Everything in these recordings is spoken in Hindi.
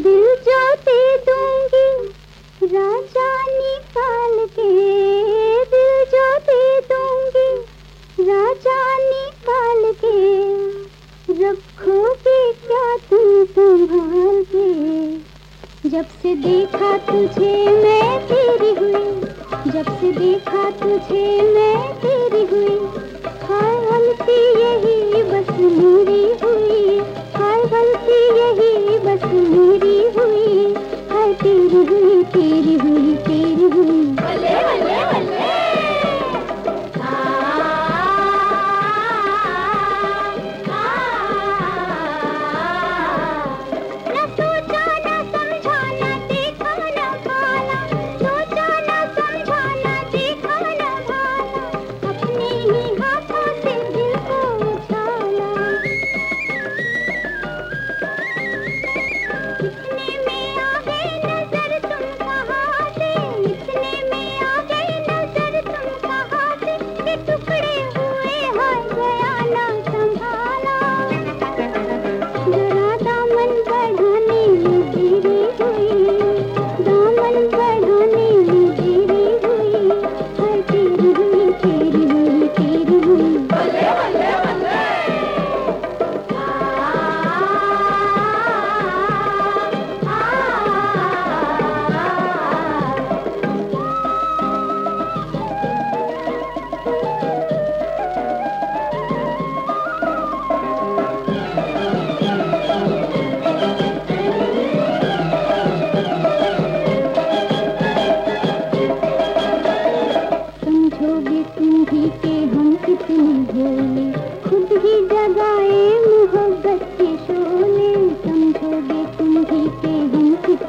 दिल जो दूँगी। राजा निकाल के दिल जो दूँगी। राजा निकाल के रखोगे क्या तू संभाल के? जब से देखा तुझे मैं तेरी हुई, जब से देखा तुझे मैं तेरी हुई तेरी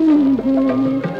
है